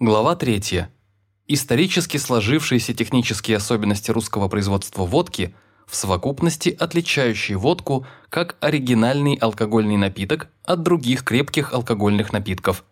Глава 3. Исторически сложившиеся технические особенности русского производства водки, в совокупности отличающие водку как оригинальный алкогольный напиток от других крепких алкогольных напитков.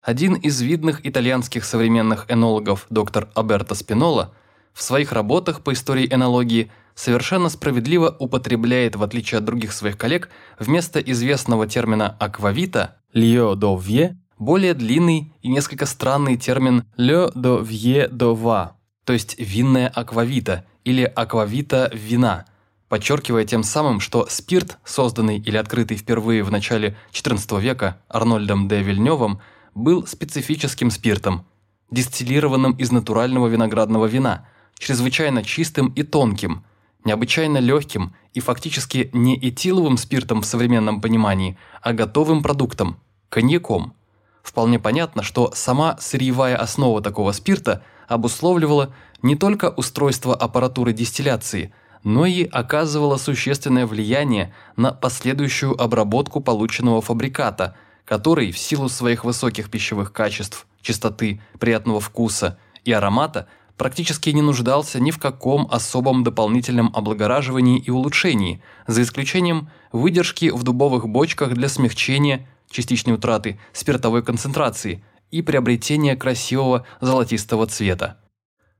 Один из видных итальянских современных энологов доктор Аберто Спинола в своих работах по истории энологии совершенно справедливо употребляет, в отличие от других своих коллег, вместо известного термина «аквавита» «льо до вье» более длинный и несколько странный термин «le do vie do va», то есть винная аквавита или аквавита вина, подчеркивая тем самым, что спирт, созданный или открытый впервые в начале XIV века Арнольдом де Вильнёвым, был специфическим спиртом, дистиллированным из натурального виноградного вина, чрезвычайно чистым и тонким, необычайно легким и фактически не этиловым спиртом в современном понимании, а готовым продуктом – коньяком – Вполне понятно, что сама сырьевая основа такого спирта обусловливала не только устройство аппаратуры дистилляции, но и оказывала существенное влияние на последующую обработку полученного фабриката, который в силу своих высоких пищевых качеств, чистоты, приятного вкуса и аромата практически не нуждался ни в каком особом дополнительном облагораживании и улучшении, за исключением выдержки в дубовых бочках для смягчения частичной утраты спиртовой концентрации и приобретения красивого золотистого цвета.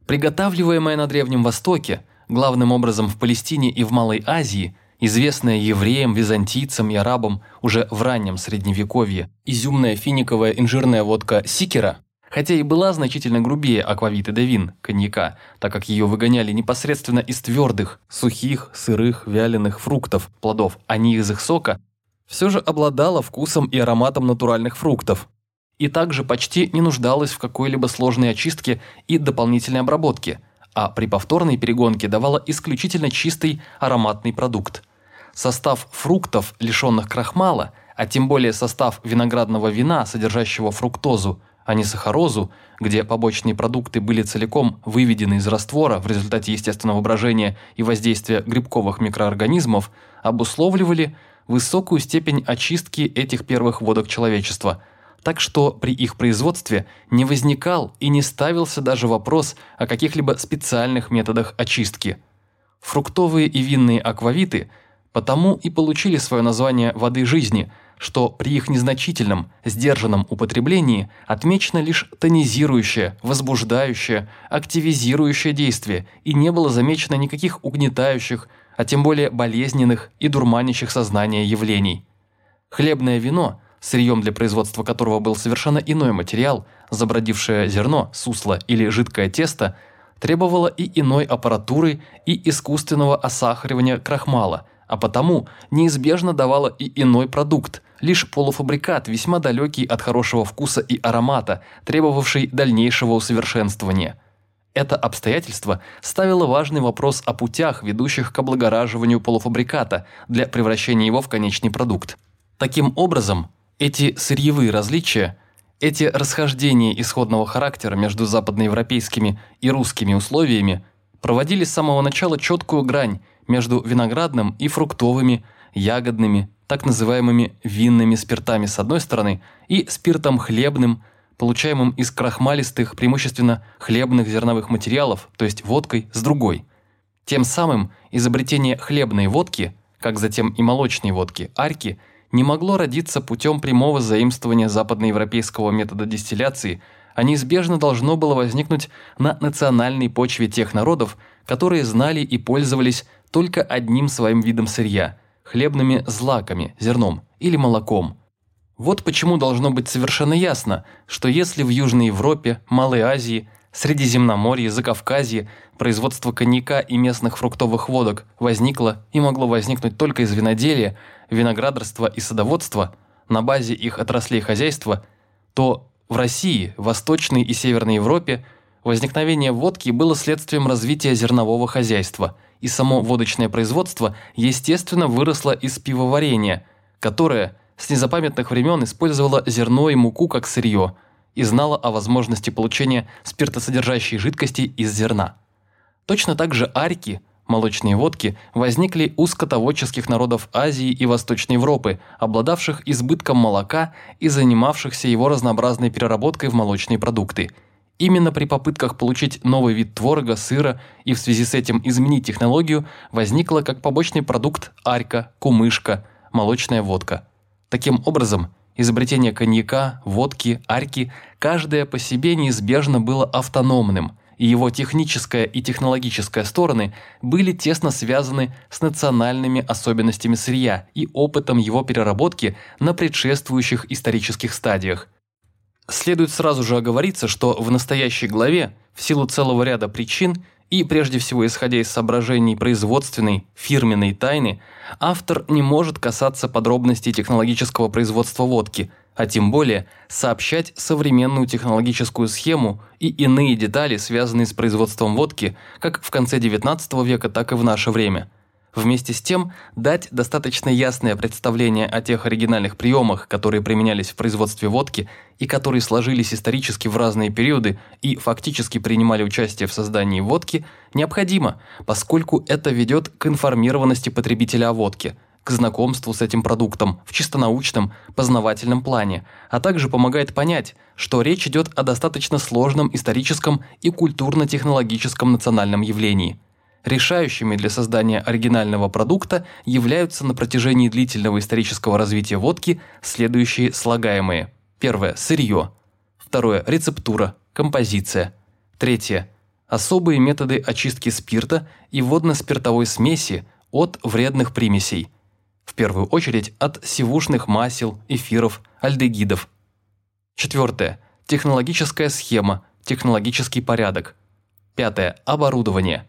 Приготавливаемое на Древнем Востоке, главным образом в Палестине и в Малой Азии, известная евреям, византийцам и арабам уже в раннем Средневековье, изюмная финиковая инжирная водка сикера, хотя и была значительно грубее аквавиты де вин, коньяка, так как ее выгоняли непосредственно из твердых, сухих, сырых, вяленых фруктов, плодов, а не из их сока, все же обладала вкусом и ароматом натуральных фруктов. И также почти не нуждалась в какой-либо сложной очистке и дополнительной обработке, а при повторной перегонке давала исключительно чистый ароматный продукт. Состав фруктов, лишенных крахмала, а тем более состав виноградного вина, содержащего фруктозу, а не сахарозу, где побочные продукты были целиком выведены из раствора в результате естественного брожения и воздействия грибковых микроорганизмов, обусловливали высокую степень очистки этих первых водок человечества, так что при их производстве не возникал и не ставился даже вопрос о каких-либо специальных методах очистки. Фруктовые и винные аквавиты потому и получили свое название «воды жизни», что при их незначительном, сдержанном употреблении отмечено лишь тонизирующее, возбуждающее, активизирующее действие и не было замечено никаких угнетающих, а тем более болезненных и дурманящих сознание явлений. Хлебное вино, сырьем для производства которого был совершенно иной материал, забродившее зерно, сусло или жидкое тесто, требовало и иной аппаратуры и искусственного осахаривания крахмала, а потому неизбежно давало и иной продукт, лишь полуфабрикат, весьма далекий от хорошего вкуса и аромата, требовавший дальнейшего усовершенствования – это обстоятельство ставило важный вопрос о путях, ведущих к облагораживанию полуфабриката для превращения его в конечный продукт. Таким образом, эти сырьевые различия, эти расхождения исходного характера между западноевропейскими и русскими условиями проводили с самого начала четкую грань между виноградным и фруктовыми, ягодными, так называемыми винными спиртами с одной стороны и спиртом хлебным, получаемым из крахмалистых, преимущественно хлебных зерновых материалов, то есть водкой, с другой. Тем самым изобретение хлебной водки, как затем и молочной водки, арки, не могло родиться путем прямого заимствования западноевропейского метода дистилляции, а неизбежно должно было возникнуть на национальной почве тех народов, которые знали и пользовались только одним своим видом сырья – хлебными злаками, зерном или молоком – вот почему должно быть совершенно ясно, что если в Южной Европе, Малой Азии, Средиземноморье, Закавказье производство коньяка и местных фруктовых водок возникло и могло возникнуть только из виноделия, виноградарства и садоводства на базе их отраслей хозяйства, то в России, Восточной и Северной Европе возникновение водки было следствием развития зернового хозяйства, и само водочное производство, естественно, выросло из пивоварения, которое – с незапамятных времен использовала зерно и муку как сырье и знала о возможности получения спиртосодержащей жидкости из зерна. Точно так же арики, Молочные водки возникли у скотоводческих народов Азии и Восточной Европы, обладавших избытком молока и занимавшихся его разнообразной переработкой в молочные продукты. Именно при попытках получить новый вид творога, сыра и в связи с этим изменить технологию возникла как побочный продукт арька, кумышка, молочная водка. Таким образом, изобретение коньяка, водки, арьки, каждое по себе неизбежно было автономным – и его техническая и технологическая стороны были тесно связаны с национальными особенностями сырья и опытом его переработки на предшествующих исторических стадиях. Следует сразу же оговориться, что в настоящей главе, в силу целого ряда причин и прежде всего исходя из соображений производственной, фирменной тайны, автор не может касаться подробностей технологического производства водки – а тем более сообщать современную технологическую схему и иные детали, связанные с производством водки, как в конце XIX века, так и в наше время. Вместе с тем, дать достаточно ясное представление о тех оригинальных приемах, которые применялись в производстве водки и которые сложились исторически в разные периоды и фактически принимали участие в создании водки, необходимо, поскольку это ведет к информированности потребителя о водке – к знакомству с этим продуктом в чисто научном, познавательном плане, а также помогает понять, что речь идет о достаточно сложном историческом и культурно-технологическом национальном явлении. Решающими для создания оригинального продукта являются на протяжении длительного исторического развития водки следующие слагаемые. Первое – сырье. Второе – рецептура, композиция. Третье – особые методы очистки спирта и водно-спиртовой смеси от вредных примесей – в первую очередь от сивушных масел, эфиров, альдегидов. Четвертое. Технологическая схема, технологический порядок. Пятое. Оборудование.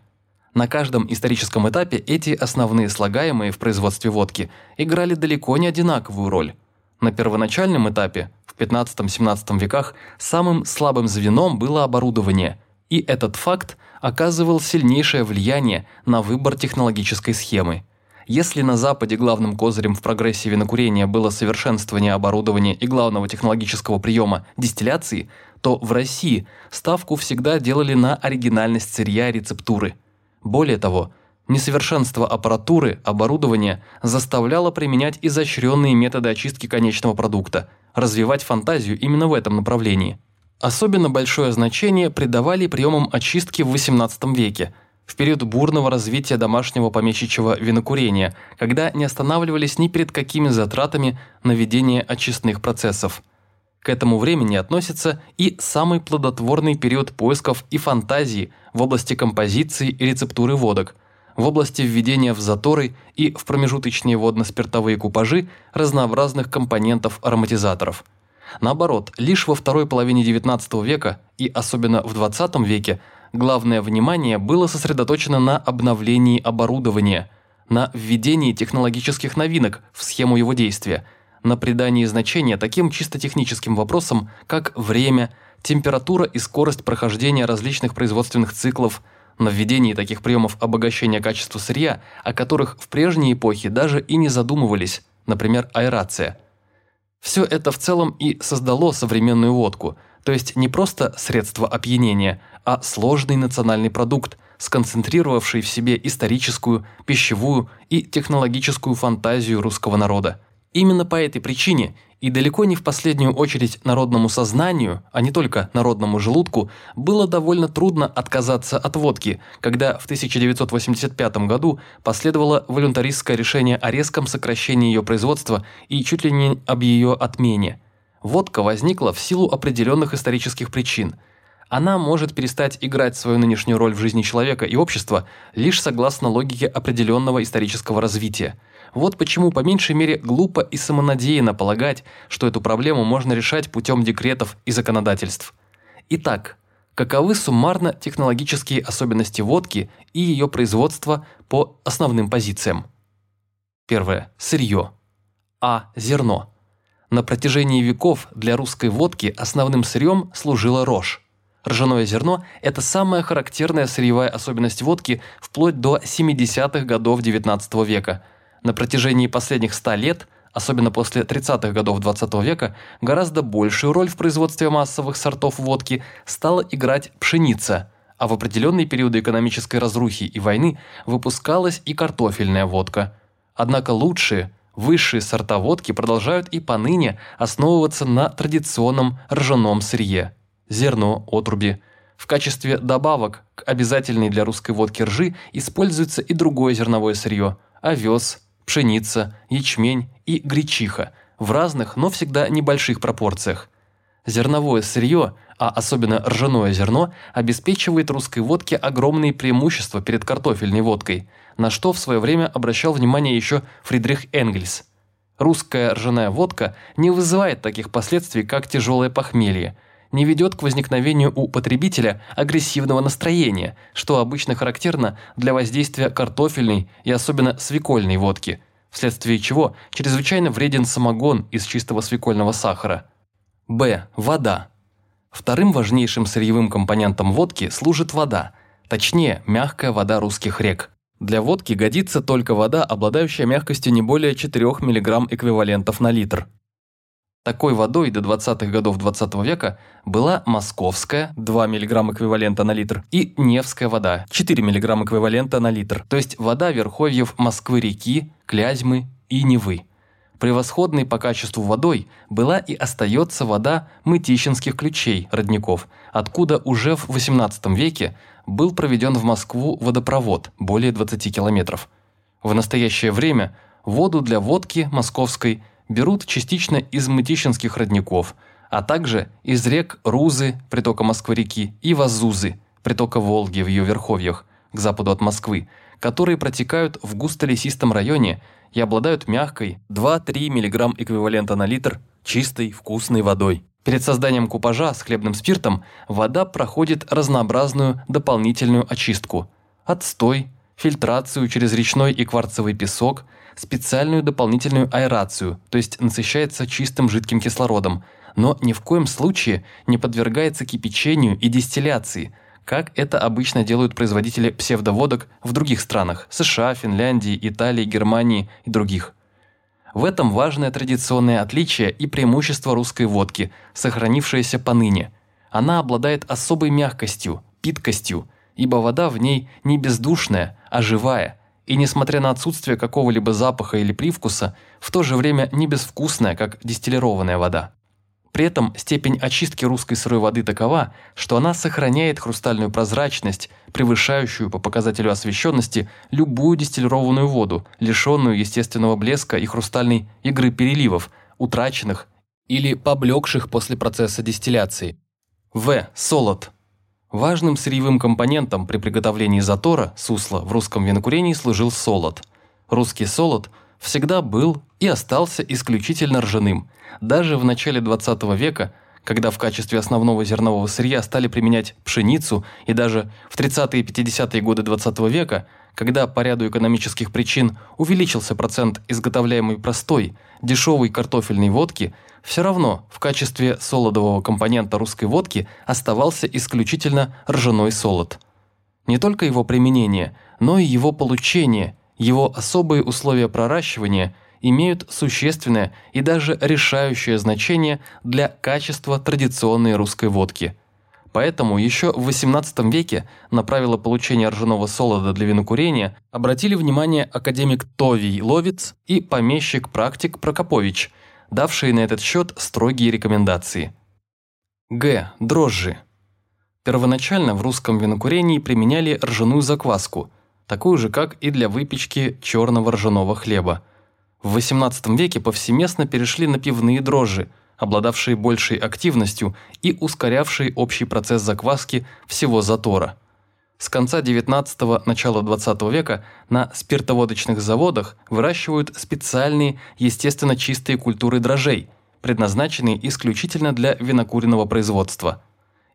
На каждом историческом этапе эти основные слагаемые в производстве водки играли далеко не одинаковую роль. На первоначальном этапе, в 15-17 веках, самым слабым звеном было оборудование, и этот факт оказывал сильнейшее влияние на выбор технологической схемы. Если на Западе главным козырем в прогрессе винокурения было совершенствование оборудования и главного технологического приема – дистилляции, то в России ставку всегда делали на оригинальность сырья и рецептуры. Более того, несовершенство аппаратуры, оборудования заставляло применять изощренные методы очистки конечного продукта, развивать фантазию именно в этом направлении. Особенно большое значение придавали приемам очистки в XVIII веке – в период бурного развития домашнего помещичьего винокурения, когда не останавливались ни перед какими затратами на ведение очистных процессов. К этому времени относится и самый плодотворный период поисков и фантазии в области композиции и рецептуры водок, в области введения в заторы и в промежуточные водно-спиртовые купажи разнообразных компонентов ароматизаторов. Наоборот, лишь во второй половине XIX века и особенно в XX веке главное внимание было сосредоточено на обновлении оборудования, на введении технологических новинок в схему его действия, на придании значения таким чисто техническим вопросам, как время, температура и скорость прохождения различных производственных циклов, на введении таких приемов обогащения качества сырья, о которых в прежней эпохе даже и не задумывались, например, аэрация. Все это в целом и создало современную водку – то есть не просто средство опьянения, а сложный национальный продукт, сконцентрировавший в себе историческую, пищевую и технологическую фантазию русского народа. Именно по этой причине и далеко не в последнюю очередь народному сознанию, а не только народному желудку, было довольно трудно отказаться от водки, когда в 1985 году последовало волюнтаристское решение о резком сокращении ее производства и чуть ли не об ее отмене. Водка возникла в силу определенных исторических причин. Она может перестать играть свою нынешнюю роль в жизни человека и общества лишь согласно логике определенного исторического развития. Вот почему по меньшей мере глупо и самонадеянно полагать, что эту проблему можно решать путем декретов и законодательств. Итак, каковы суммарно технологические особенности водки и ее производства по основным позициям? Первое. Сырье. А. Зерно. На протяжении веков для русской водки основным сырьем служила рожь. Ржаное зерно – это самая характерная сырьевая особенность водки вплоть до 70-х годов XIX века. На протяжении последних 100 лет, особенно после 30-х годов XX века, гораздо большую роль в производстве массовых сортов водки стала играть пшеница, а в определенные периоды экономической разрухи и войны выпускалась и картофельная водка. Однако лучшие, высшие сорта водки продолжают и поныне основываться на традиционном ржаном сырье – зерно, отруби. В качестве добавок к обязательной для русской водки ржи используется и другое зерновое сырье – овес, пшеница, ячмень и гречиха в разных, но всегда небольших пропорциях. Зерновое сырье, а особенно ржаное зерно, обеспечивает русской водке огромные преимущества перед картофельной водкой, на что в свое время обращал внимание еще Фридрих Энгельс. Русская ржаная водка не вызывает таких последствий, как тяжелое похмелье, не ведет к возникновению у потребителя агрессивного настроения, что обычно характерно для воздействия картофельной и особенно свекольной водки, вследствие чего чрезвычайно вреден самогон из чистого свекольного сахара – Б. Вода. Вторым важнейшим сырьевым компонентом водки служит вода, точнее, мягкая вода русских рек. Для водки годится только вода, обладающая мягкостью не более 4 мг эквивалентов на литр. Такой водой до 20-х годов 20 -го века была московская 2 мг эквивалента на литр и Невская вода 4 мг эквивалента на литр, то есть вода верховьев Москвы-реки, Клязьмы и Невы. Превосходной по качеству водой была и остается вода Мытищинских ключей родников, откуда уже в XVIII веке был проведен в Москву водопровод более 20 километров. В настоящее время воду для водки московской берут частично из Мытищинских родников, а также из рек Рузы, притока Москвы-реки, и Вазузы, притока Волги в ее верховьях, к западу от Москвы, которые протекают в густо-лесистом районе и обладают мягкой 2-3 мг эквивалента на литр чистой вкусной водой. Перед созданием купажа с хлебным спиртом вода проходит разнообразную дополнительную очистку. Отстой, фильтрацию через речной и кварцевый песок, специальную дополнительную аэрацию, то есть насыщается чистым жидким кислородом, но ни в коем случае не подвергается кипячению и дистилляции – как это обычно делают производители псевдоводок в других странах – США, Финляндии, Италии, Германии и других. В этом важное традиционное отличие и преимущество русской водки, сохранившееся поныне. Она обладает особой мягкостью, питкостью, ибо вода в ней не бездушная, а живая, и несмотря на отсутствие какого-либо запаха или привкуса, в то же время не безвкусная, как дистиллированная вода. При этом степень очистки русской сырой воды такова, что она сохраняет хрустальную прозрачность, превышающую по показателю освещенности любую дистиллированную воду, лишенную естественного блеска и хрустальной игры переливов, утраченных или поблекших после процесса дистилляции. В. Солод. Важным сырьевым компонентом при приготовлении затора, сусла, в русском винокурении служил солод. Русский солод – всегда был и остался исключительно ржаным. Даже в начале 20 века, когда в качестве основного зернового сырья стали применять пшеницу, и даже в 30-е и 50-е годы 20 века, когда по ряду экономических причин увеличился процент изготовляемой простой, дешевой картофельной водки, все равно в качестве солодового компонента русской водки оставался исключительно ржаной солод. Не только его применение, но и его получение – его особые условия проращивания имеют существенное и даже решающее значение для качества традиционной русской водки. Поэтому еще в XVIII веке на правила получения ржаного солода для винокурения обратили внимание академик Товий Ловец и помещик-практик Прокопович, давшие на этот счет строгие рекомендации. Г. Дрожжи. Первоначально в русском винокурении применяли ржаную закваску – такую же, как и для выпечки черного ржаного хлеба. В XVIII веке повсеместно перешли на пивные дрожжи, обладавшие большей активностью и ускорявшие общий процесс закваски всего затора. С конца XIX – начала XX века на спиртоводочных заводах выращивают специальные естественно чистые культуры дрожжей, предназначенные исключительно для винокуренного производства.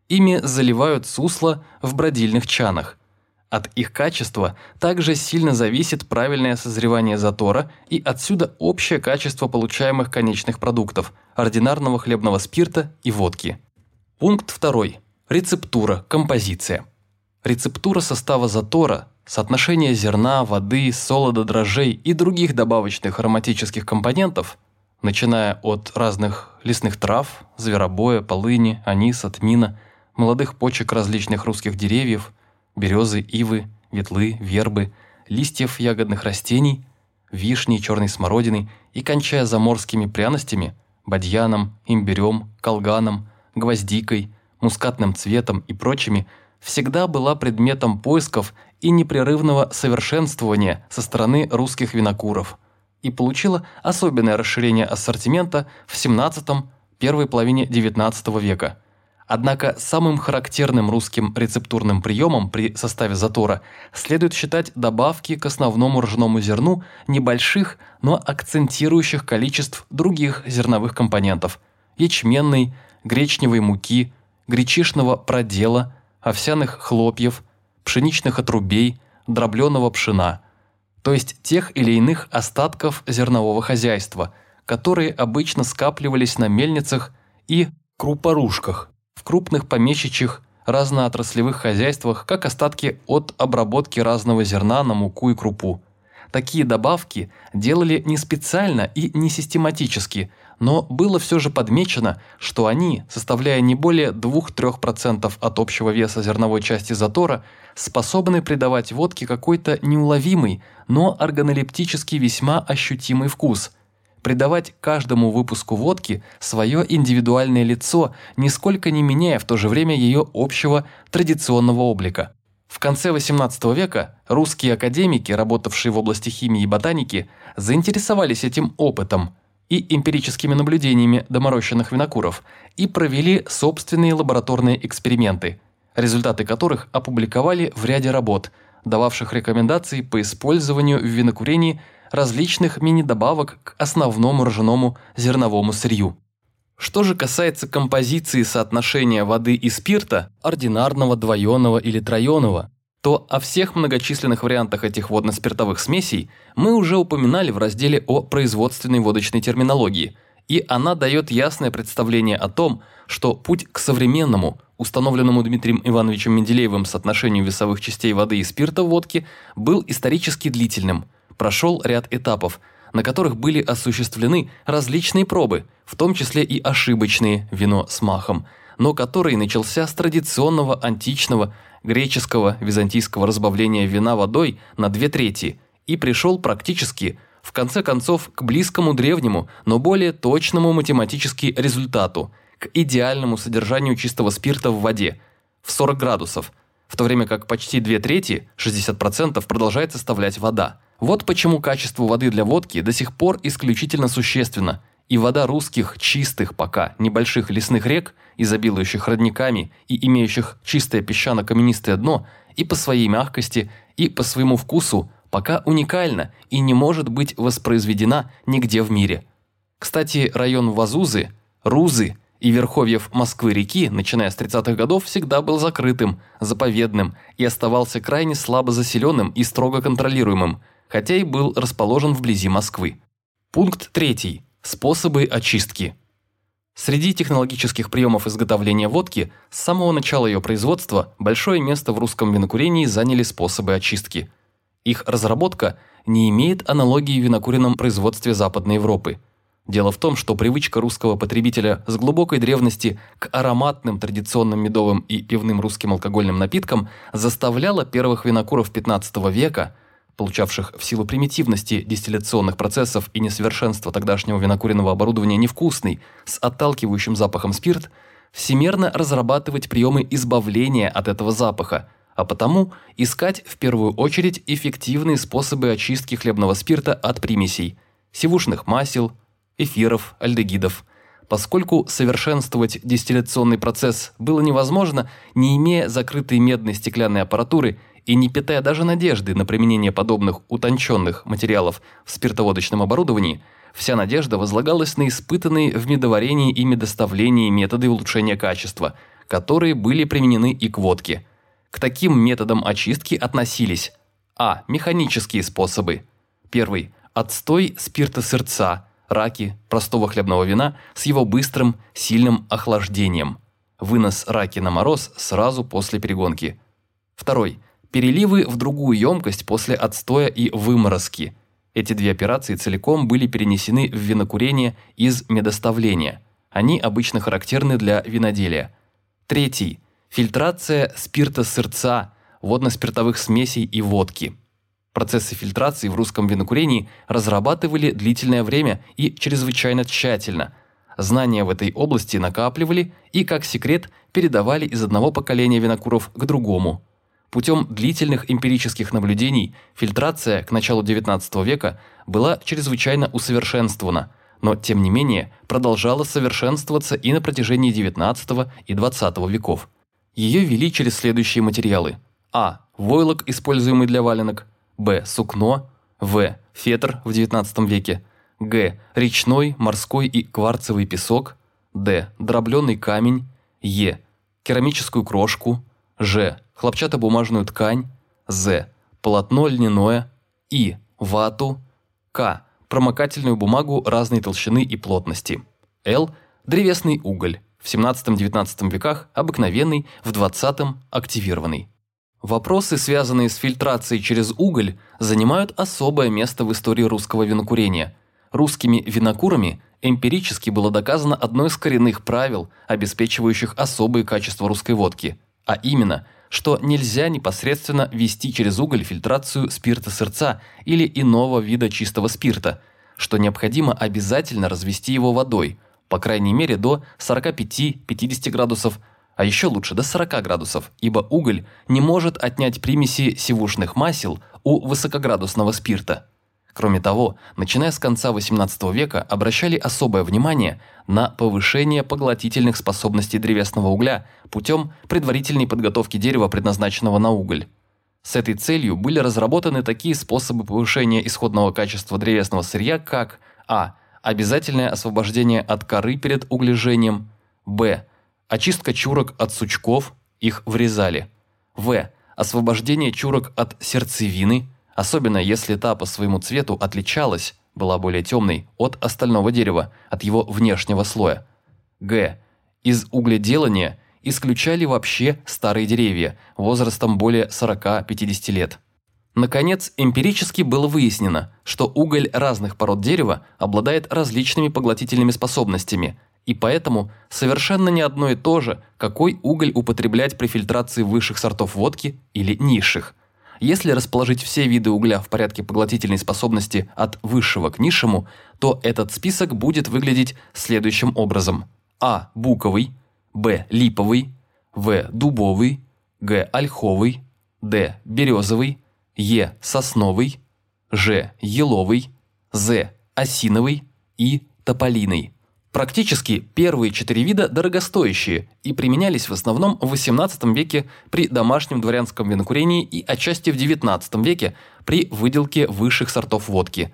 Ими заливают сусло в бродильных чанах. От их качества также сильно зависит правильное созревание затора и отсюда общее качество получаемых конечных продуктов – ординарного хлебного спирта и водки. Пункт 2. Рецептура, композиция. Рецептура состава затора, соотношение зерна, воды, солода, дрожжей и других добавочных ароматических компонентов, начиная от разных лесных трав, зверобоя, полыни, аниса, тмина – молодых почек различных русских деревьев, березы, ивы, ветлы, вербы, листьев ягодных растений, вишни, черной смородины и кончая заморскими пряностями, бадьяном, имбирем, колганом, гвоздикой, мускатным цветом и прочими, всегда была предметом поисков и непрерывного совершенствования со стороны русских винокуров и получила особенное расширение ассортимента в 17 первой половине XIX века. Однако самым характерным русским рецептурным приемом при составе затора следует считать добавки к основному ржаному зерну небольших, но акцентирующих количеств других зерновых компонентов – ячменной, гречневой муки, гречишного продела, овсяных хлопьев, пшеничных отрубей, дробленого пшена, то есть тех или иных остатков зернового хозяйства, которые обычно скапливались на мельницах и крупорушках, в крупных помещичьих разноотраслевых хозяйствах, как остатки от обработки разного зерна на муку и крупу. Такие добавки делали не специально и не систематически, но было все же подмечено, что они, составляя не более 2-3% от общего веса зерновой части затора, способны придавать водке какой-то неуловимый, но органолептически весьма ощутимый вкус, придавать каждому выпуску водки свое индивидуальное лицо, нисколько не меняя в то же время ее общего традиционного облика. В конце XVIII века русские академики, работавшие в области химии и ботаники, заинтересовались этим опытом – и эмпирическими наблюдениями доморощенных винокуров и провели собственные лабораторные эксперименты, результаты которых опубликовали в ряде работ, дававших рекомендации по использованию в винокурении различных мини-добавок к основному ржаному зерновому сырью. Что же касается композиции соотношения воды и спирта, ординарного, двоеного или троеного, то о всех многочисленных вариантах этих водно-спиртовых смесей мы уже упоминали в разделе о производственной водочной терминологии, и она дает ясное представление о том, что путь к современному, установленному Дмитрием Ивановичем Менделеевым соотношению весовых частей воды и спирта в водке, был исторически длительным, прошел ряд этапов, на которых были осуществлены различные пробы, в том числе и ошибочные вино с махом, но который начался с традиционного античного греческого византийского разбавления вина водой на две трети и пришел практически, в конце концов, к близкому древнему, но более точному математически результату, к идеальному содержанию чистого спирта в воде в 40 градусов, в то время как почти две трети, 60%, продолжает составлять вода. Вот почему качество воды для водки до сих пор исключительно существенно, и вода русских чистых пока небольших лесных рек – изобилующих родниками и имеющих чистое песчано-каменистое дно, и по своей мягкости, и по своему вкусу, пока уникальна и не может быть воспроизведена нигде в мире. Кстати, район Вазузы, Рузы и верховьев Москвы-реки, начиная с 30-х годов, всегда был закрытым, заповедным и оставался крайне слабо заселенным и строго контролируемым, хотя и был расположен вблизи Москвы. Пункт третий. Способы очистки. Среди технологических приемов изготовления водки с самого начала ее производства большое место в русском винокурении заняли способы очистки. Их разработка не имеет аналогии в винокуренном производстве Западной Европы. Дело в том, что привычка русского потребителя с глубокой древности к ароматным традиционным медовым и пивным русским алкогольным напиткам заставляла первых винокуров XV века – получавших в силу примитивности дистилляционных процессов и несовершенства тогдашнего винокуренного оборудования невкусный, с отталкивающим запахом спирт, всемерно разрабатывать приемы избавления от этого запаха, а потому искать в первую очередь эффективные способы очистки хлебного спирта от примесей, сивушных масел, эфиров, альдегидов. Поскольку совершенствовать дистилляционный процесс было невозможно, не имея закрытой медной стеклянной аппаратуры и не питая даже надежды на применение подобных утонченных материалов в спиртоводочном оборудовании, вся надежда возлагалась на испытанные в медоварении и медоставлении методы улучшения качества, которые были применены и к водке. К таким методам очистки относились а. Механические способы. Первый – отстой спирта сырца, раки, простого хлебного вина с его быстрым, сильным охлаждением. Вынос раки на мороз сразу после перегонки. Второй – Переливы в другую емкость после отстоя и выморозки. Эти две операции целиком были перенесены в винокурение из медоставления. Они обычно характерны для виноделия. Третий. фильтрация спирта сырца, водно-спиртовых смесей и водки. Процессы фильтрации в русском винокурении разрабатывали длительное время и чрезвычайно тщательно. Знания в этой области накапливали и, как секрет, передавали из одного поколения винокуров к другому. Путем длительных эмпирических наблюдений фильтрация к началу XIX века была чрезвычайно усовершенствована, но тем не менее продолжала совершенствоваться и на протяжении XIX и XX веков. Ее вели через следующие материалы. А. Войлок, используемый для валенок. Б. Сукно. В. Фетр в XIX веке. Г. Речной, морской и кварцевый песок. Д. Дробленый камень. Е. Керамическую крошку. Ж. Хлопчатобумажную ткань. З. Полотно льняное. И. Вату. К. Промокательную бумагу разной толщины и плотности. Л. Древесный уголь. В 17-19 веках обыкновенный, в 20-м активированный. Вопросы, связанные с фильтрацией через уголь, занимают особое место в истории русского винокурения. Русскими винокурами эмпирически было доказано одно из коренных правил, обеспечивающих особые качества русской водки, а именно, что нельзя непосредственно вести через уголь фильтрацию спирта сырца или иного вида чистого спирта, что необходимо обязательно развести его водой, по крайней мере до 45-50 градусов, а еще лучше до 40 градусов, ибо уголь не может отнять примеси сивушных масел у высокоградусного спирта. Кроме того, начиная с конца XVIII века обращали особое внимание на повышение поглотительных способностей древесного угля путем предварительной подготовки дерева, предназначенного на уголь. С этой целью были разработаны такие способы повышения исходного качества древесного сырья, как а. обязательное освобождение от коры перед углежением, б. Очистка чурок от сучков, их врезали. В. Освобождение чурок от сердцевины, особенно если та по своему цвету отличалась, была более темной, от остального дерева, от его внешнего слоя. Г. Из угледелания исключали вообще старые деревья, возрастом более 40-50 лет. Наконец, эмпирически было выяснено, что уголь разных пород дерева обладает различными поглотительными способностями – и поэтому совершенно не одно и то же, какой уголь употреблять при фильтрации высших сортов водки или низших. Если расположить все виды угля в порядке поглотительной способности от высшего к низшему, то этот список будет выглядеть следующим образом. А. Буковый. Б. Липовый. В. Дубовый. Г. Ольховый. Д. Березовый. Е. Сосновый. Ж. Еловый. З. Осиновый. И. Тополиный. Практически первые четыре вида дорогостоящие и применялись в основном в XVIII веке при домашнем дворянском винокурении и отчасти в XIX веке при выделке высших сортов водки.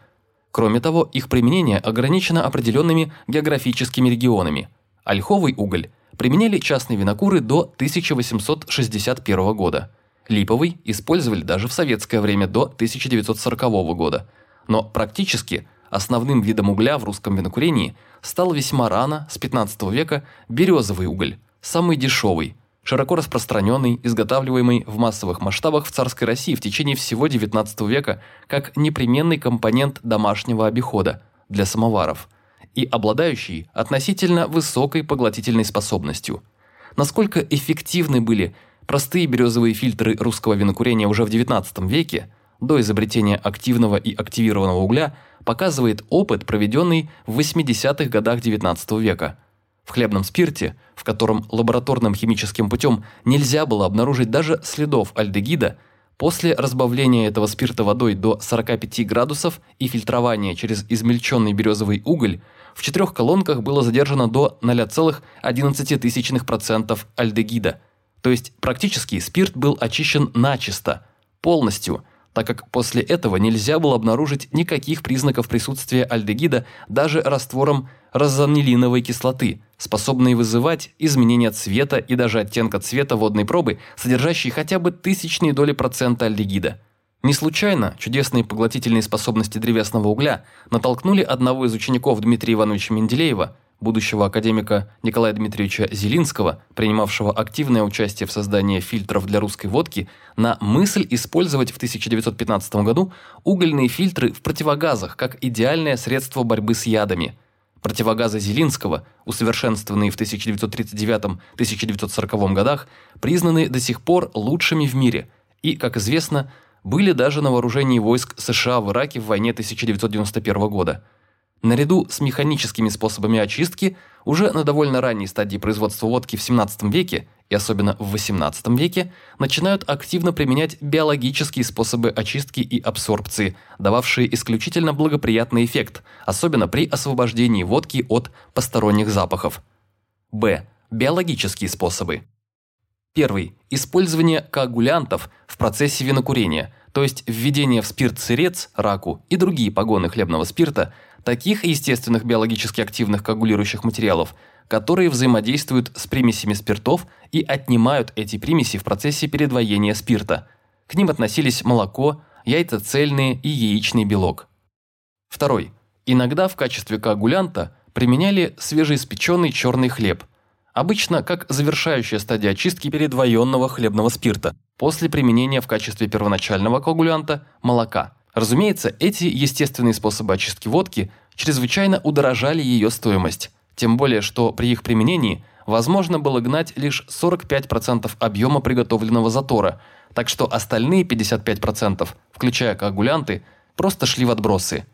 Кроме того, их применение ограничено определенными географическими регионами. Ольховый уголь применяли частные винокуры до 1861 года. Липовый использовали даже в советское время до 1940 года. Но практически – Основным видом угля в русском винокурении стал весьма рано, с 15 века, березовый уголь, самый дешевый, широко распространенный, изготавливаемый в массовых масштабах в царской России в течение всего XIX века как непременный компонент домашнего обихода для самоваров и обладающий относительно высокой поглотительной способностью. Насколько эффективны были простые березовые фильтры русского винокурения уже в XIX веке, до изобретения активного и активированного угля – показывает опыт, проведенный в 80-х годах XIX века. В хлебном спирте, в котором лабораторным химическим путем нельзя было обнаружить даже следов альдегида, после разбавления этого спирта водой до 45 градусов и фильтрования через измельченный березовый уголь, в четырех колонках было задержано до 0,11% альдегида. То есть практически спирт был очищен начисто, полностью – так как после этого нельзя было обнаружить никаких признаков присутствия альдегида даже раствором розанилиновой кислоты, способной вызывать изменения цвета и даже оттенка цвета водной пробы, содержащей хотя бы тысячные доли процента альдегида. Не случайно чудесные поглотительные способности древесного угля натолкнули одного из учеников Дмитрия Ивановича Менделеева – будущего академика Николая Дмитриевича Зелинского, принимавшего активное участие в создании фильтров для русской водки, на мысль использовать в 1915 году угольные фильтры в противогазах как идеальное средство борьбы с ядами. Противогазы Зелинского, усовершенствованные в 1939-1940 годах, признаны до сих пор лучшими в мире и, как известно, были даже на вооружении войск США в Ираке в войне 1991 года. Наряду с механическими способами очистки уже на довольно ранней стадии производства водки в 17 веке и особенно в 18 веке начинают активно применять биологические способы очистки и абсорбции, дававшие исключительно благоприятный эффект, особенно при освобождении водки от посторонних запахов. Б. Биологические способы. Первый. Использование коагулянтов в процессе винокурения, то есть введение в спирт сырец, раку и другие погоны хлебного спирта таких естественных биологически активных коагулирующих материалов, которые взаимодействуют с примесями спиртов и отнимают эти примеси в процессе передвоения спирта. К ним относились молоко, яйца цельные и яичный белок. Второй. Иногда в качестве коагулянта применяли свежеиспеченный черный хлеб – Обычно как завершающая стадия очистки передвоенного хлебного спирта, после применения в качестве первоначального коагулянта молока. Разумеется, эти естественные способы очистки водки чрезвычайно удорожали ее стоимость, тем более что при их применении возможно было гнать лишь 45% объема приготовленного затора, так что остальные 55%, включая коагулянты, просто шли в отбросы.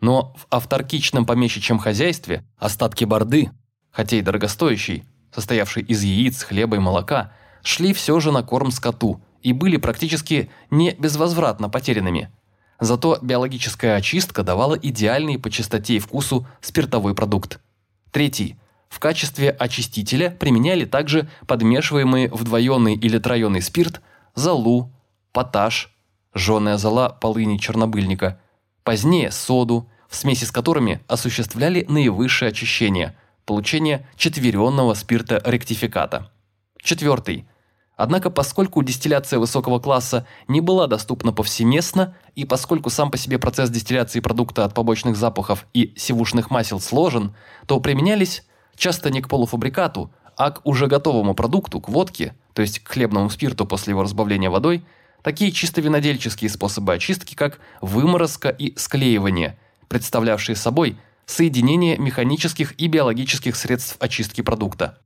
Но в авторкичном помещичьем хозяйстве остатки борды, хотя и дорогостоящей, состоявший из яиц, хлеба и молока, шли все же на корм скоту и были практически не безвозвратно потерянными. Зато биологическая очистка давала идеальный по чистоте и вкусу спиртовой продукт. Третий. В качестве очистителя применяли также подмешиваемый в двоенный или троенный спирт золу, поташ, жженая зола полыни чернобыльника, позднее соду, в смеси с которыми осуществляли наивысшее очищение – получения четверенного спирта ректификата. Четвертый. Однако, поскольку дистилляция высокого класса не была доступна повсеместно, и поскольку сам по себе процесс дистилляции продукта от побочных запахов и сивушных масел сложен, то применялись часто не к полуфабрикату, а к уже готовому продукту, к водке, то есть к хлебному спирту после его разбавления водой, такие чисто винодельческие способы очистки, как выморозка и склеивание, представлявшие собой – соединение механических и биологических средств очистки продукта.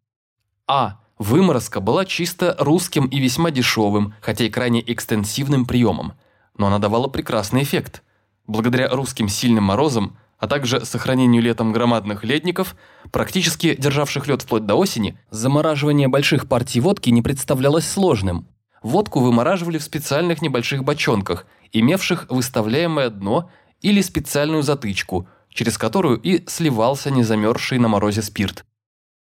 А. Выморозка была чисто русским и весьма дешевым, хотя и крайне экстенсивным приемом, но она давала прекрасный эффект. Благодаря русским сильным морозам, а также сохранению летом громадных ледников, практически державших лед вплоть до осени, замораживание больших партий водки не представлялось сложным. Водку вымораживали в специальных небольших бочонках, имевших выставляемое дно или специальную затычку – через которую и сливался незамерзший на морозе спирт.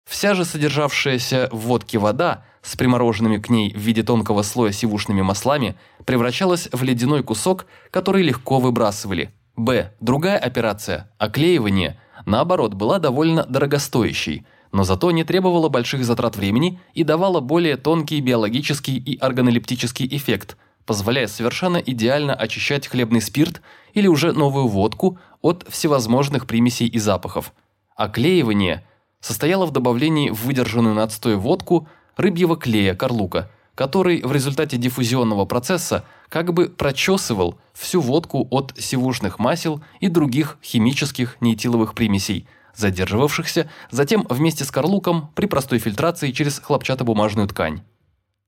Вся же содержавшаяся в водке вода с примороженными к ней в виде тонкого слоя сивушными маслами превращалась в ледяной кусок, который легко выбрасывали. Б. Другая операция – оклеивание, наоборот, была довольно дорогостоящей, но зато не требовала больших затрат времени и давала более тонкий биологический и органолептический эффект, позволяя совершенно идеально очищать хлебный спирт или уже новую водку от всевозможных примесей и запахов. Оклеивание состояло в добавлении в выдержанную на отстой водку рыбьего клея карлука, который в результате диффузионного процесса как бы прочесывал всю водку от сивушных масел и других химических неэтиловых примесей, задерживавшихся затем вместе с карлуком при простой фильтрации через хлопчатобумажную ткань.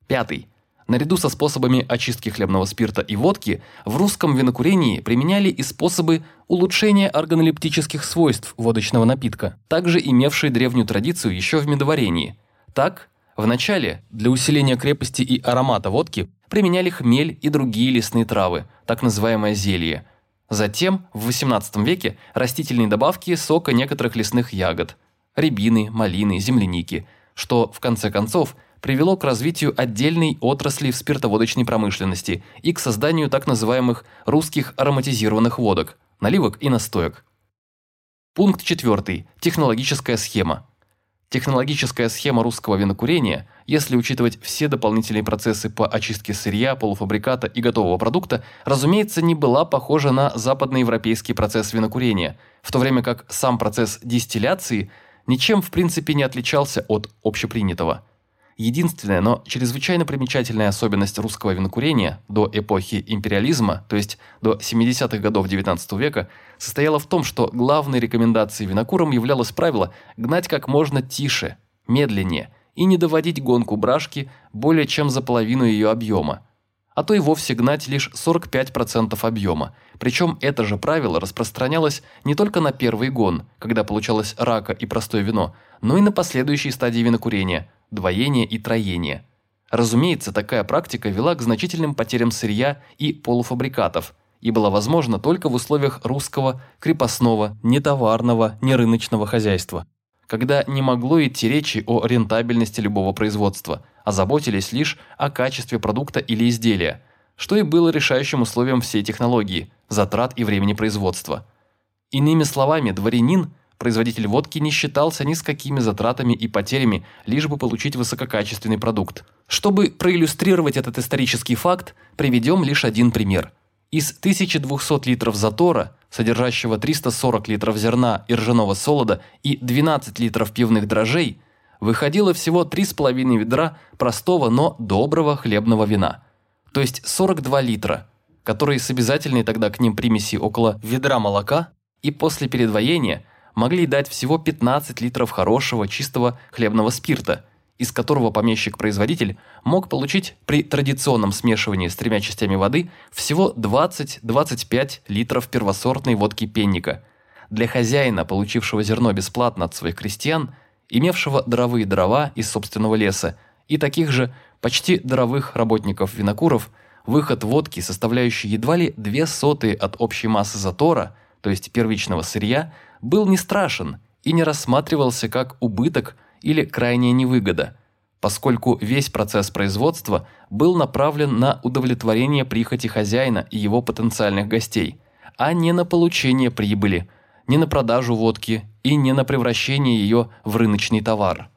Пятый. Наряду со способами очистки хлебного спирта и водки, в русском винокурении применяли и способы улучшения органолептических свойств водочного напитка, также имевшие древнюю традицию еще в медоварении. Так, вначале для усиления крепости и аромата водки применяли хмель и другие лесные травы, так называемое зелье. Затем, в XVIII веке, растительные добавки сока некоторых лесных ягод – рябины, малины, земляники, что, в конце концов, привело к развитию отдельной отрасли в спиртоводочной промышленности и к созданию так называемых русских ароматизированных водок, наливок и настоек. Пункт 4. Технологическая схема. Технологическая схема русского винокурения, если учитывать все дополнительные процессы по очистке сырья, полуфабриката и готового продукта, разумеется, не была похожа на западноевропейский процесс винокурения, в то время как сам процесс дистилляции ничем в принципе не отличался от общепринятого – Единственная, но чрезвычайно примечательная особенность русского винокурения до эпохи империализма, то есть до 70-х годов XIX века, состояла в том, что главной рекомендацией винокурам являлось правило гнать как можно тише, медленнее и не доводить гонку брашки более чем за половину ее объема, а то и вовсе гнать лишь 45% объема. Причем это же правило распространялось не только на первый гон, когда получалось рака и простое вино, но и на последующие стадии винокурения – двоение и троение. Разумеется, такая практика вела к значительным потерям сырья и полуфабрикатов и была возможна только в условиях русского крепостного, нетоварного, нерыночного хозяйства, когда не могло идти речи о рентабельности любого производства, а заботились лишь о качестве продукта или изделия, что и было решающим условием всей технологии, затрат и времени производства. Иными словами, дворянин – Производитель водки не считался ни с какими затратами и потерями, лишь бы получить высококачественный продукт. Чтобы проиллюстрировать этот исторический факт, приведем лишь один пример. Из 1200 литров затора, содержащего 340 литров зерна и ржаного солода и 12 литров пивных дрожжей, выходило всего 3,5 ведра простого, но доброго хлебного вина. То есть 42 литра, которые с обязательной тогда к ним примеси около ведра молока и после передвоения – могли дать всего 15 литров хорошего чистого хлебного спирта, из которого помещик-производитель мог получить при традиционном смешивании с тремя частями воды всего 20-25 литров первосортной водки пенника. Для хозяина, получившего зерно бесплатно от своих крестьян, имевшего дровые дрова из собственного леса, и таких же почти дровых работников-винокуров, выход водки, составляющий едва ли две сотые от общей массы затора, то есть первичного сырья – был не страшен и не рассматривался как убыток или крайняя невыгода, поскольку весь процесс производства был направлен на удовлетворение прихоти хозяина и его потенциальных гостей, а не на получение прибыли, не на продажу водки и не на превращение ее в рыночный товар.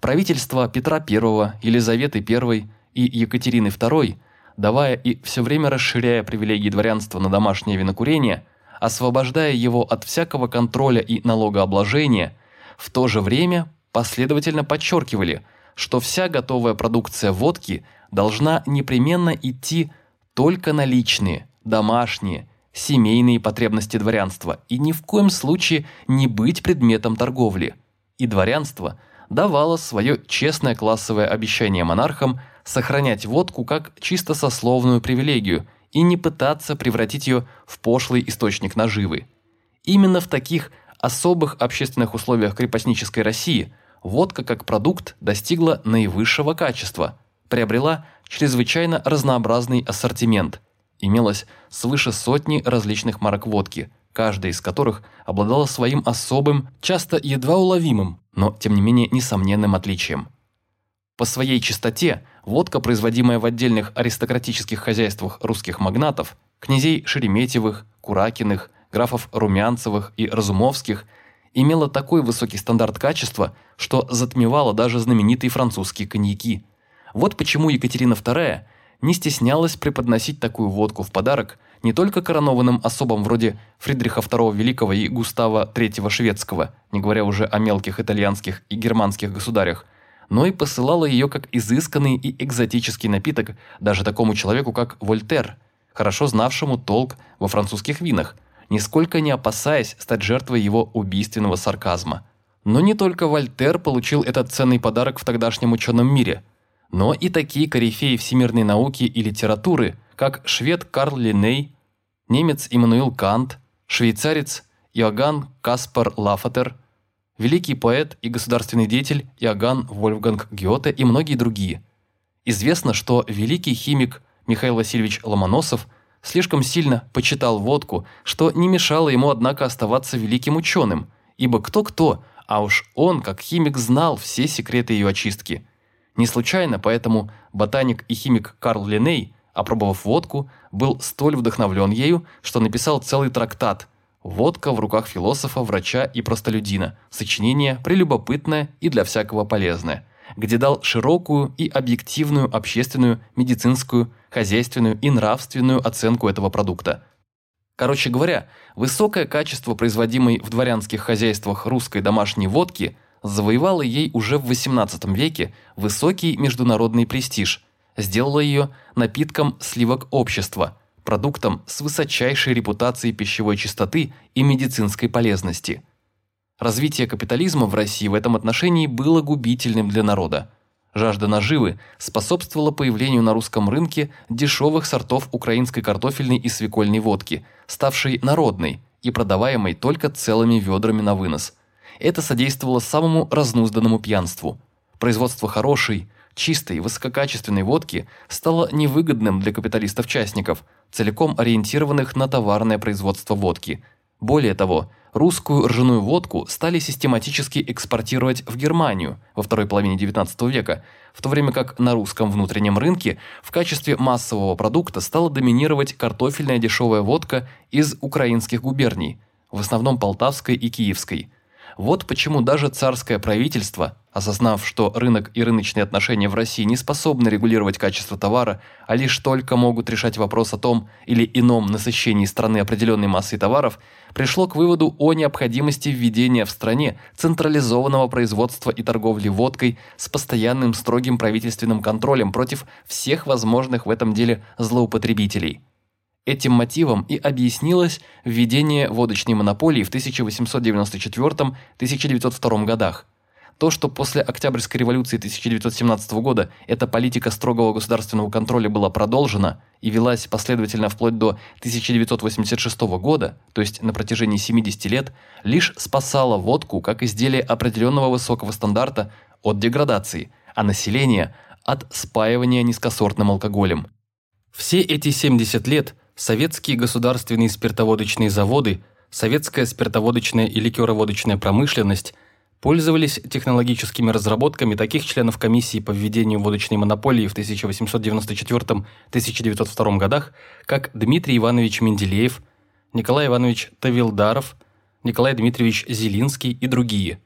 Правительство Петра I, Елизаветы I и Екатерины II, давая и все время расширяя привилегии дворянства на домашнее винокурение – освобождая его от всякого контроля и налогообложения, в то же время последовательно подчеркивали, что вся готовая продукция водки должна непременно идти только на личные, домашние, семейные потребности дворянства и ни в коем случае не быть предметом торговли. И дворянство давало свое честное классовое обещание монархам сохранять водку как чисто сословную привилегию и не пытаться превратить ее в пошлый источник наживы. Именно в таких особых общественных условиях крепостнической России водка как продукт достигла наивысшего качества, приобрела чрезвычайно разнообразный ассортимент, имелось свыше сотни различных марок водки, каждая из которых обладала своим особым, часто едва уловимым, но тем не менее несомненным отличием. По своей чистоте водка, производимая в отдельных аристократических хозяйствах русских магнатов, князей Шереметьевых, Куракиных, графов Румянцевых и Разумовских, имела такой высокий стандарт качества, что затмевала даже знаменитые французские коньяки. Вот почему Екатерина II не стеснялась преподносить такую водку в подарок не только коронованным особам вроде Фридриха II Великого и Густава III Шведского, не говоря уже о мелких итальянских и германских государях, но и посылала ее как изысканный и экзотический напиток даже такому человеку, как Вольтер, хорошо знавшему толк во французских винах, нисколько не опасаясь стать жертвой его убийственного сарказма. Но не только Вольтер получил этот ценный подарок в тогдашнем ученом мире, но и такие корифеи всемирной науки и литературы, как швед Карл Линней, немец Иммануил Кант, швейцарец Иоганн Каспар Лафатер – великий поэт и государственный деятель Иоганн Вольфганг Гёте и многие другие. Известно, что великий химик Михаил Васильевич Ломоносов слишком сильно почитал водку, что не мешало ему, однако, оставаться великим ученым, ибо кто-кто, а уж он, как химик, знал все секреты ее очистки. Не случайно, поэтому ботаник и химик Карл Линней, опробовав водку, был столь вдохновлен ею, что написал целый трактат – Водка в руках философа, врача и простолюдина. Сочинение прелюбопытное и для всякого полезное. Где дал широкую и объективную общественную, медицинскую, хозяйственную и нравственную оценку этого продукта. Короче говоря, высокое качество производимой в дворянских хозяйствах русской домашней водки завоевала ей уже в XVIII веке высокий международный престиж, сделала ее напитком сливок общества, продуктом с высочайшей репутацией пищевой чистоты и медицинской полезности. Развитие капитализма в России в этом отношении было губительным для народа. Жажда наживы способствовала появлению на русском рынке дешевых сортов украинской картофельной и свекольной водки, ставшей народной и продаваемой только целыми ведрами на вынос. Это содействовало самому разнузданному пьянству. Производство хорошей, чистой, высококачественной водки стало невыгодным для капиталистов-частников, целиком ориентированных на товарное производство водки. Более того, русскую ржаную водку стали систематически экспортировать в Германию во второй половине XIX века, в то время как на русском внутреннем рынке в качестве массового продукта стала доминировать картофельная дешевая водка из украинских губерний, в основном Полтавской и Киевской. Вот почему даже царское правительство, осознав, что рынок и рыночные отношения в России не способны регулировать качество товара, а лишь только могут решать вопрос о том или ином насыщении страны определенной массой товаров, пришло к выводу о необходимости введения в стране централизованного производства и торговли водкой с постоянным строгим правительственным контролем против всех возможных в этом деле злоупотребителей. Этим мотивом и объяснилось введение водочной монополии в 1894-1902 годах. То, что после Октябрьской революции 1917 года эта политика строгого государственного контроля была продолжена и велась последовательно вплоть до 1986 года, то есть на протяжении 70 лет, лишь спасала водку как изделие определенного высокого стандарта от деградации, а население – от спаивания низкосортным алкоголем. Все эти 70 лет – советские государственные спиртоводочные заводы, советская спиртоводочная и ликероводочная промышленность пользовались технологическими разработками таких членов комиссии по введению водочной монополии в 1894-1902 годах, как Дмитрий Иванович Менделеев, Николай Иванович Тавилдаров, Николай Дмитриевич Зелинский и другие.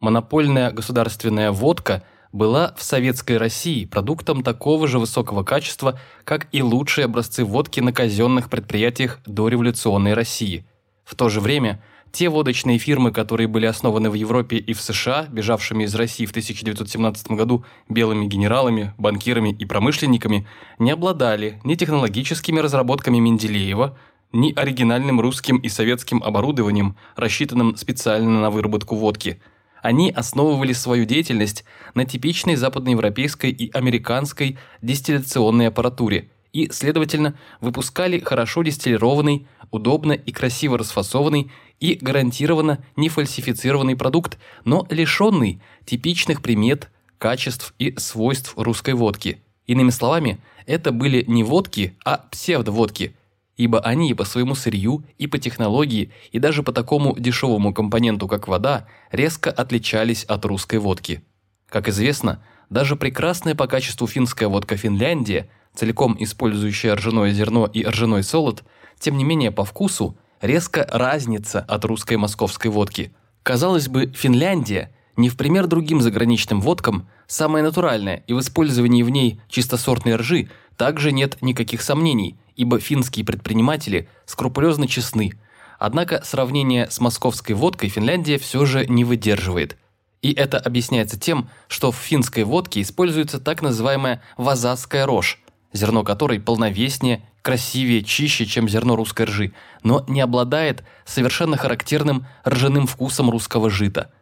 Монопольная государственная водка – была в советской России продуктом такого же высокого качества, как и лучшие образцы водки на казенных предприятиях дореволюционной России. В то же время те водочные фирмы, которые были основаны в Европе и в США, бежавшими из России в 1917 году белыми генералами, банкирами и промышленниками, не обладали ни технологическими разработками Менделеева, ни оригинальным русским и советским оборудованием, рассчитанным специально на выработку водки – они основывали свою деятельность на типичной западноевропейской и американской дистилляционной аппаратуре и, следовательно, выпускали хорошо дистиллированный, удобно и красиво расфасованный и гарантированно нефальсифицированный продукт, но лишенный типичных примет, качеств и свойств русской водки. Иными словами, это были не водки, а псевдоводки, ибо они и по своему сырью, и по технологии, и даже по такому дешевому компоненту, как вода, резко отличались от русской водки. Как известно, даже прекрасная по качеству финская водка Финляндия, целиком использующая ржаное зерно и ржаной солод, тем не менее по вкусу резко разнится от русской московской водки. Казалось бы, Финляндия, не в пример другим заграничным водкам, самая натуральная, и в использовании в ней чистосортной ржи также нет никаких сомнений – ибо финские предприниматели скрупулезно честны. Однако сравнение с московской водкой Финляндия все же не выдерживает. И это объясняется тем, что в финской водке используется так называемая вазатская рожь, зерно которой полновеснее, красивее, чище, чем зерно русской ржи, но не обладает совершенно характерным ржаным вкусом русского жита –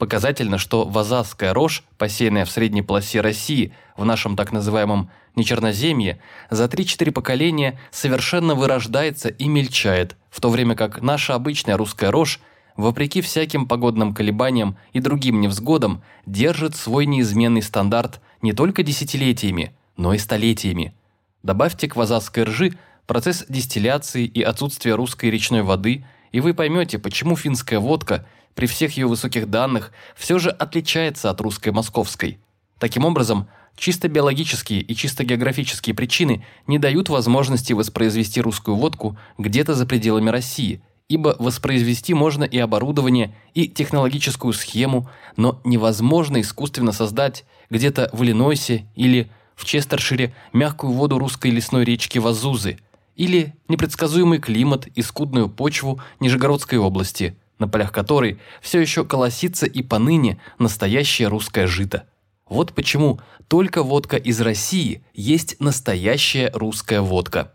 Показательно, что вазасская рожь, посеянная в средней полосе России, в нашем так называемом Нечерноземье, за 3-4 поколения совершенно вырождается и мельчает, в то время как наша обычная русская рожь, вопреки всяким погодным колебаниям и другим невзгодам, держит свой неизменный стандарт не только десятилетиями, но и столетиями. Добавьте к вазасской ржи процесс дистилляции и отсутствие русской речной воды, и вы поймете, почему финская водка – при всех ее высоких данных все же отличается от русской московской. Таким образом, чисто биологические и чисто географические причины не дают возможности воспроизвести русскую водку где-то за пределами России, ибо воспроизвести можно и оборудование, и технологическую схему, но невозможно искусственно создать где-то в Иллинойсе или в Честершире мягкую воду русской лесной речки Вазузы или непредсказуемый климат и скудную почву Нижегородской области – на полях которой все еще колосится и поныне настоящее русское жито. Вот почему только водка из России есть настоящая русская водка.